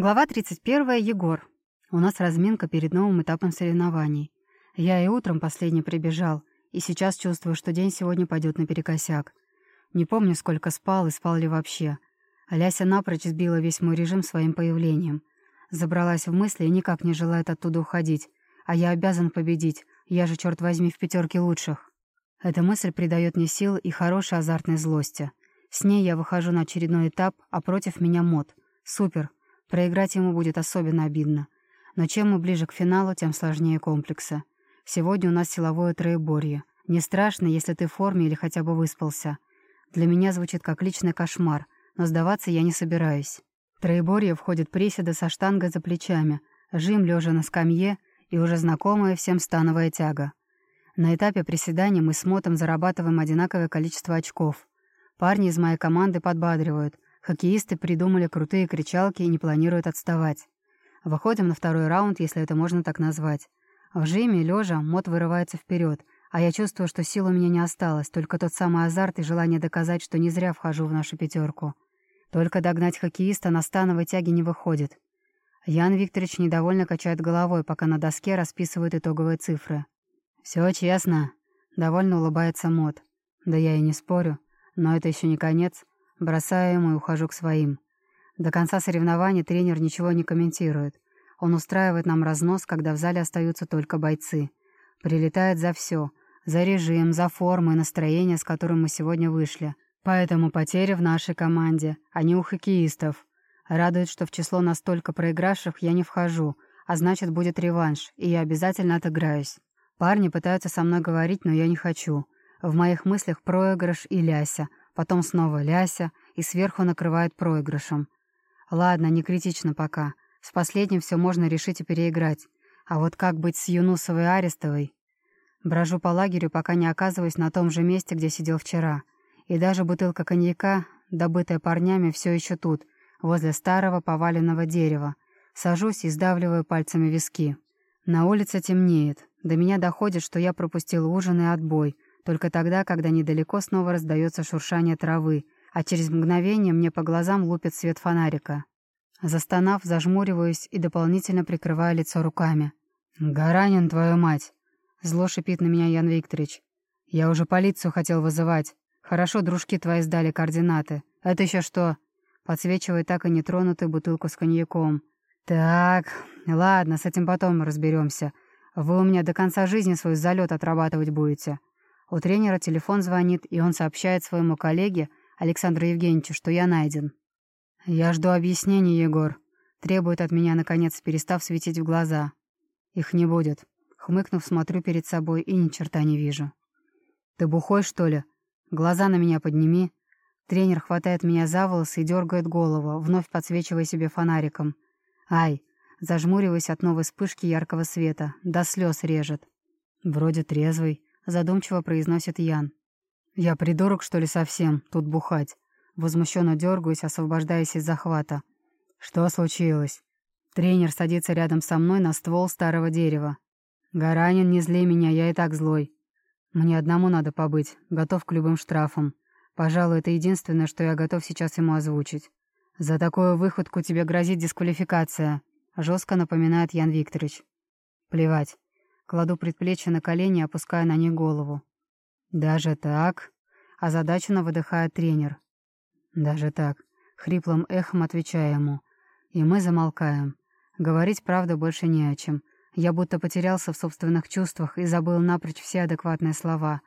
Глава 31. Егор. У нас разминка перед новым этапом соревнований. Я и утром последний прибежал, и сейчас чувствую, что день сегодня пойдет наперекосяк. Не помню, сколько спал и спал ли вообще. Ляся напрочь сбила весь мой режим своим появлением. Забралась в мысли и никак не желает оттуда уходить. А я обязан победить, я же, черт возьми, в пятерке лучших. Эта мысль придает мне сил и хорошей азартной злости. С ней я выхожу на очередной этап, а против меня мод. Супер, Проиграть ему будет особенно обидно. Но чем мы ближе к финалу, тем сложнее комплексы. Сегодня у нас силовое троеборье. Не страшно, если ты в форме или хотя бы выспался. Для меня звучит как личный кошмар, но сдаваться я не собираюсь. В троеборье входит приседа со штангой за плечами, жим лежа на скамье и уже знакомая всем становая тяга. На этапе приседаний мы с Мотом зарабатываем одинаковое количество очков. Парни из моей команды подбадривают — Хоккеисты придумали крутые кричалки и не планируют отставать. Выходим на второй раунд, если это можно так назвать. В жиме, лежа, мод вырывается вперед, а я чувствую, что сил у меня не осталось, только тот самый азарт и желание доказать, что не зря вхожу в нашу пятерку. Только догнать хоккеиста на становой тяге не выходит. Ян Викторович недовольно качает головой, пока на доске расписывают итоговые цифры. «Все честно», — довольно улыбается Мод. «Да я и не спорю, но это еще не конец. Бросаю ему и ухожу к своим. До конца соревнований тренер ничего не комментирует. Он устраивает нам разнос, когда в зале остаются только бойцы. Прилетает за все. За режим, за форму и настроение, с которым мы сегодня вышли. Поэтому потери в нашей команде, а не у хоккеистов. Радует, что в число настолько проигравших я не вхожу, а значит, будет реванш, и я обязательно отыграюсь. Парни пытаются со мной говорить, но я не хочу. В моих мыслях проигрыш и ляся, Потом снова ляся и сверху накрывает проигрышем. Ладно, не критично пока. С последним все можно решить и переиграть. А вот как быть с Юнусовой и Арестовой? Брожу по лагерю, пока не оказываюсь на том же месте, где сидел вчера. И даже бутылка коньяка, добытая парнями, все еще тут, возле старого поваленного дерева. Сажусь и сдавливаю пальцами виски. На улице темнеет. До меня доходит, что я пропустил ужин и отбой — только тогда, когда недалеко снова раздается шуршание травы, а через мгновение мне по глазам лупит свет фонарика. Застонав, зажмуриваюсь и дополнительно прикрываю лицо руками. «Гаранин, твою мать!» Зло шипит на меня Ян Викторович. «Я уже полицию хотел вызывать. Хорошо, дружки твои сдали координаты. Это еще что?» Подсвечивая так и нетронутую бутылку с коньяком. «Так, ладно, с этим потом разберемся. Вы у меня до конца жизни свой залет отрабатывать будете. У тренера телефон звонит, и он сообщает своему коллеге, Александру Евгеньевичу, что я найден. «Я жду объяснений, Егор», — требует от меня, наконец, перестав светить в глаза. «Их не будет». Хмыкнув, смотрю перед собой и ни черта не вижу. «Ты бухой, что ли? Глаза на меня подними». Тренер хватает меня за волосы и дергает голову, вновь подсвечивая себе фонариком. «Ай!» Зажмуриваясь от новой вспышки яркого света, до слез режет. «Вроде трезвый», задумчиво произносит Ян. «Я придурок, что ли, совсем, тут бухать?» Возмущенно дергаюсь, освобождаясь из захвата. «Что случилось?» Тренер садится рядом со мной на ствол старого дерева. «Гаранин, не зли меня, я и так злой. Мне одному надо побыть, готов к любым штрафам. Пожалуй, это единственное, что я готов сейчас ему озвучить. За такую выходку тебе грозит дисквалификация», — жестко напоминает Ян Викторович. «Плевать. Кладу предплечье на колени и опускаю на них голову. «Даже так?» — озадаченно выдыхает тренер. «Даже так?» — хриплым эхом отвечаю ему. И мы замолкаем. Говорить, правда, больше не о чем. Я будто потерялся в собственных чувствах и забыл напрочь все адекватные слова.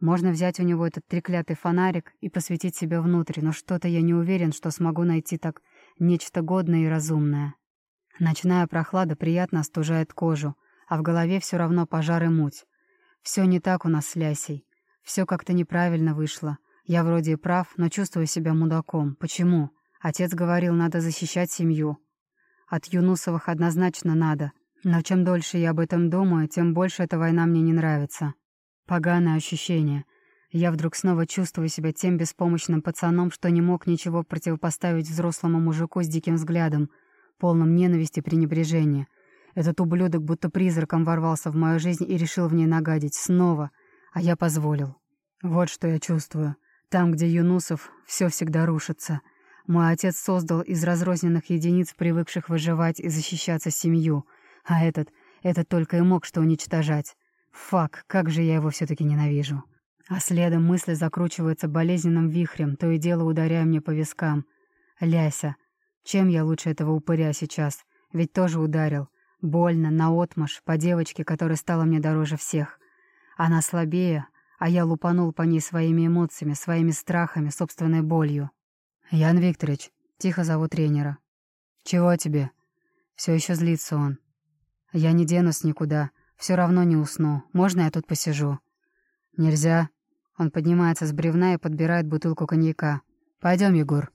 Можно взять у него этот треклятый фонарик и посветить себя внутрь, но что-то я не уверен, что смогу найти так нечто годное и разумное. Ночная прохлада приятно остужает кожу, а в голове все равно пожар и муть. Все не так у нас с Лясей. Все как-то неправильно вышло. Я вроде и прав, но чувствую себя мудаком. Почему? Отец говорил, надо защищать семью. От Юнусовых однозначно надо. Но чем дольше я об этом думаю, тем больше эта война мне не нравится. Поганое ощущение. Я вдруг снова чувствую себя тем беспомощным пацаном, что не мог ничего противопоставить взрослому мужику с диким взглядом, полным ненависти и пренебрежения — этот ублюдок будто призраком ворвался в мою жизнь и решил в ней нагадить. Снова. А я позволил. Вот что я чувствую. Там, где Юнусов, все всегда рушится. Мой отец создал из разрозненных единиц, привыкших выживать и защищаться семью, а этот, этот только и мог что уничтожать. Фак, как же я его все-таки ненавижу. А следом мысли закручиваются болезненным вихрем, то и дело ударяя мне по вискам. Ляся. Чем я лучше этого упыря сейчас? Ведь тоже ударил. Больно, наотмашь, по девочке, которая стала мне дороже всех. Она слабее, а я лупанул по ней своими эмоциями, своими страхами, собственной болью. «Ян Викторович», — тихо зову тренера. «Чего тебе?» Все еще злится он. «Я не денусь никуда, все равно не усну. Можно я тут посижу?» «Нельзя», он поднимается с бревна и подбирает бутылку коньяка. «Пойдем, Егор».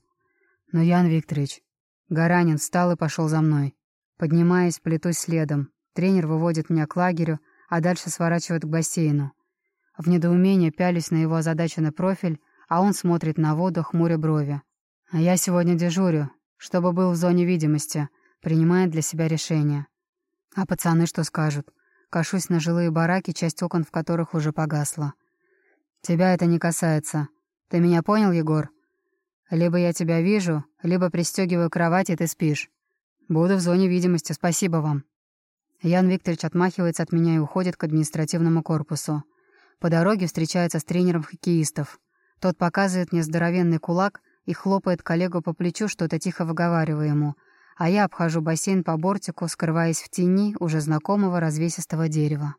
Но Ян Викторович. Гаранин встал и пошел за мной. Поднимаясь, плетусь следом. Тренер выводит меня к лагерю, а дальше сворачивает к бассейну. В недоумении пялюсь на его озадаченный профиль, а он смотрит на воду, хмуря брови. А я сегодня дежурю, чтобы был в зоне видимости, принимает для себя решение. А пацаны что скажут? Кашусь на жилые бараки, часть окон в которых уже погасла. «Тебя это не касается. Ты меня понял, Егор? Либо я тебя вижу, либо пристегиваю кровать, и ты спишь. Буду в зоне видимости, спасибо вам». Ян Викторович отмахивается от меня и уходит к административному корпусу. По дороге встречается с тренером хоккеистов. Тот показывает мне здоровенный кулак и хлопает коллегу по плечу, что-то тихо выговаривая ему, а я обхожу бассейн по бортику, скрываясь в тени уже знакомого развесистого дерева.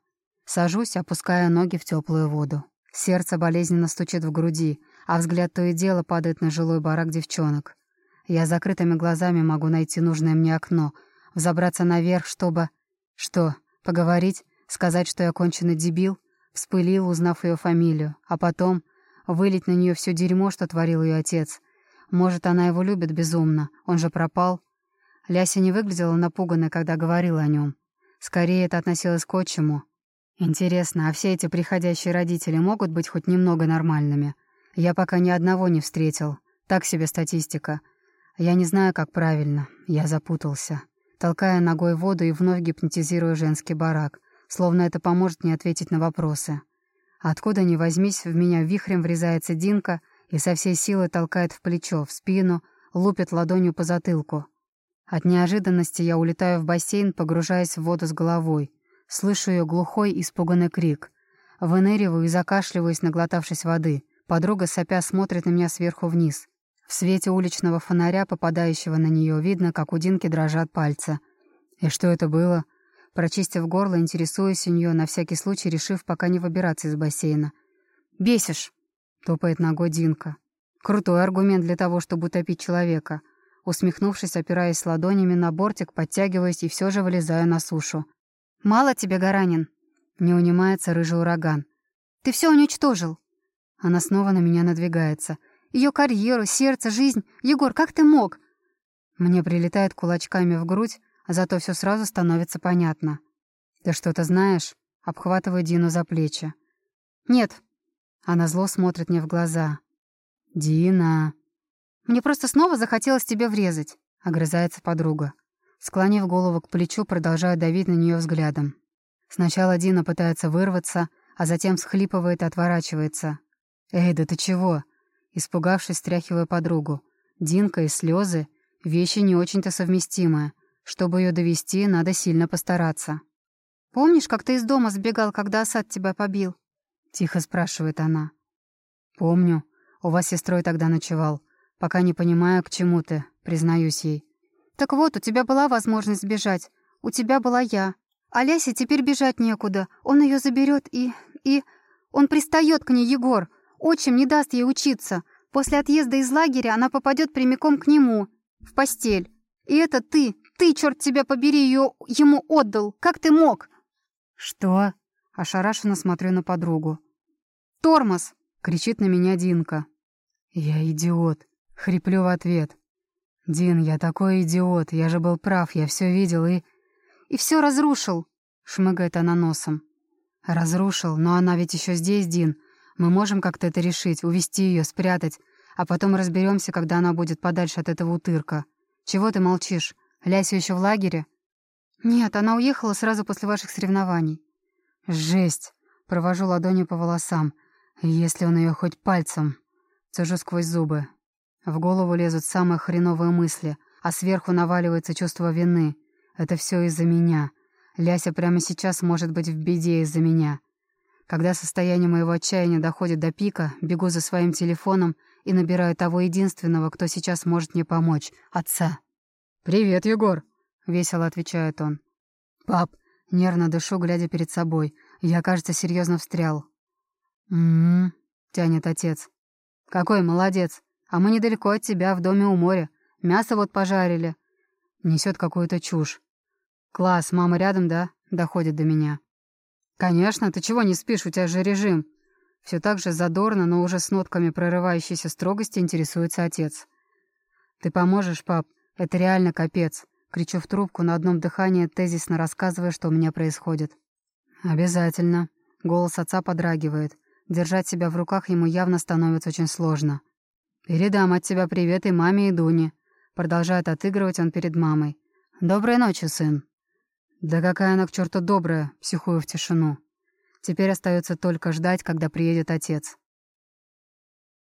Сажусь, опуская ноги в теплую воду. Сердце болезненно стучит в груди, а взгляд то и дело падает на жилой барак девчонок. Я закрытыми глазами могу найти нужное мне окно, взобраться наверх, чтобы... Что, поговорить? Сказать, что я конченый дебил? Вспылил, узнав ее фамилию. А потом вылить на нее все дерьмо, что творил ее отец. Может, она его любит безумно, он же пропал. Ляся не выглядела напуганной, когда говорила о нем. Скорее, это относилось к отчиму. Интересно, а все эти приходящие родители могут быть хоть немного нормальными? Я пока ни одного не встретил. Так себе статистика. Я не знаю, как правильно. Я запутался. Толкая ногой воду и вновь гипнотизирую женский барак, словно это поможет мне ответить на вопросы. Откуда ни возьмись, в меня вихрем врезается Динка и со всей силы толкает в плечо, в спину, лупит ладонью по затылку. От неожиданности я улетаю в бассейн, погружаясь в воду с головой — Слышу ее глухой, испуганный крик. Выныриваю и закашливаюсь, наглотавшись воды. Подруга, сопя, смотрит на меня сверху вниз. В свете уличного фонаря, попадающего на нее, видно, как у Динки дрожат пальцы. И что это было? Прочистив горло, интересуюсь у нее, на всякий случай решив пока не выбираться из бассейна. «Бесишь!» — топает ногой Динка. «Крутой аргумент для того, чтобы утопить человека». Усмехнувшись, опираясь ладонями на бортик, подтягиваюсь и все же вылезаю на сушу. «Мало тебе, Гаранин?» Не унимается рыжий ураган. «Ты все уничтожил!» Она снова на меня надвигается. Ее карьеру, сердце, жизнь. Егор, как ты мог?» Мне прилетает кулачками в грудь, а зато все сразу становится понятно. «Ты что-то знаешь?» Обхватываю Дину за плечи. «Нет». Она зло смотрит мне в глаза. «Дина...» «Мне просто снова захотелось тебе врезать», — огрызается подруга. Склонив голову к плечу, продолжаю давить на нее взглядом. Сначала Дина пытается вырваться, а затем всхлипывает и отворачивается. «Эй, да ты чего?» Испугавшись, стряхиваю подругу. Динка и слезы — вещи не очень-то совместимые. Чтобы ее довести, надо сильно постараться. «Помнишь, как ты из дома сбегал, когда Асад тебя побил?» — тихо спрашивает она. «Помню. У вас с сестрой тогда ночевал. Пока не понимаю, к чему ты, признаюсь ей. «Так вот, у тебя была возможность сбежать. У тебя была я. А Лясе теперь бежать некуда. Он ее заберет и... и... Он пристает к ней, Егор. Отчим не даст ей учиться. После отъезда из лагеря она попадет прямиком к нему. В постель. И это ты, ты, черт тебя побери, ее ему отдал. Как ты мог?» «Что?» — ошарашенно смотрю на подругу. «Тормоз!» — кричит на меня Динка. «Я идиот!» — хриплю в ответ. «Дин, я такой идиот, я же был прав, я все видел и...» «И все разрушил», — шмыгает она носом. «Разрушил, но она ведь еще здесь, Дин. Мы можем как-то это решить, увести ее, спрятать, а потом разберемся, когда она будет подальше от этого утырка. Чего ты молчишь? Ляся еще в лагере?» «Нет, она уехала сразу после ваших соревнований». «Жесть!» — провожу ладонью по волосам. «Если он ее хоть пальцем...» Цежу сквозь зубы. В голову лезут самые хреновые мысли, а сверху наваливается чувство вины. Это все из-за меня. Ляся прямо сейчас может быть в беде из-за меня. Когда состояние моего отчаяния доходит до пика, бегу за своим телефоном и набираю того единственного, кто сейчас может мне помочь — отца. «Привет, Егор!» — весело отвечает он. «Пап!» — нервно дышу, глядя перед собой. Я, кажется, серьезно встрял. «М-м-м», тянет отец. «Какой молодец! А мы недалеко от тебя, в доме у моря. Мясо вот пожарили». Несет какую-то чушь. «Класс, мама рядом, да?» — доходит до меня. «Конечно, ты чего не спишь, у тебя же режим». Все так же задорно, но уже с нотками прорывающейся строгости интересуется отец. «Ты поможешь, пап? Это реально капец!» Кричу в трубку на одном дыхании, тезисно рассказывая, что у меня происходит. «Обязательно». Голос отца подрагивает. Держать себя в руках ему явно становится очень сложно. «Передам от тебя привет и маме, и Дуне». Продолжает отыгрывать он перед мамой. «Доброй ночи, сын». Да какая она к черту добрая, психую в тишину. Теперь остается только ждать, когда приедет отец.